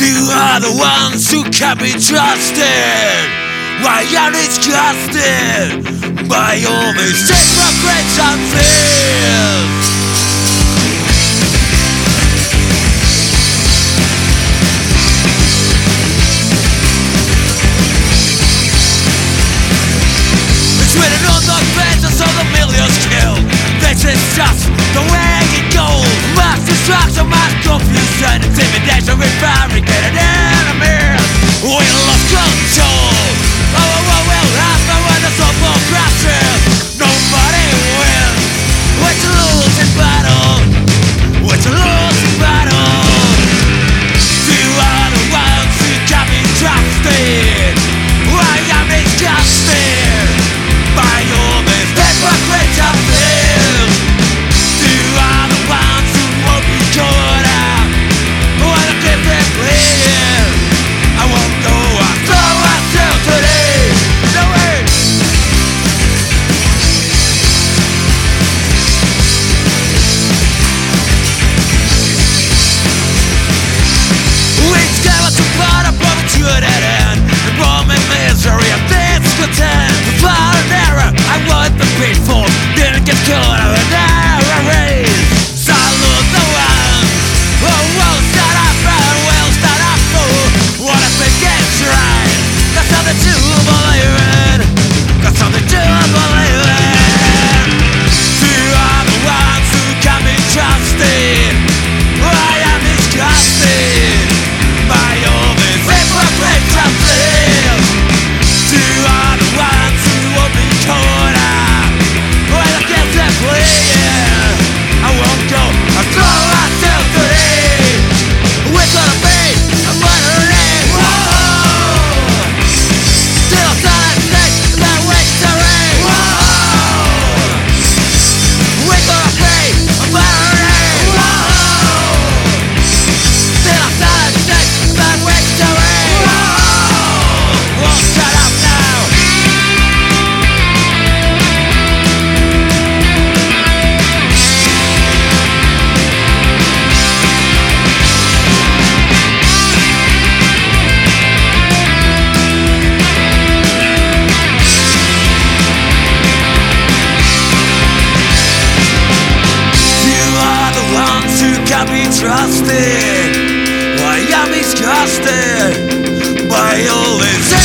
You are the ones who can be trusted. Why are you trusted? By all these hypocrites and fears Be trusted? Why I'm disgusted by all this?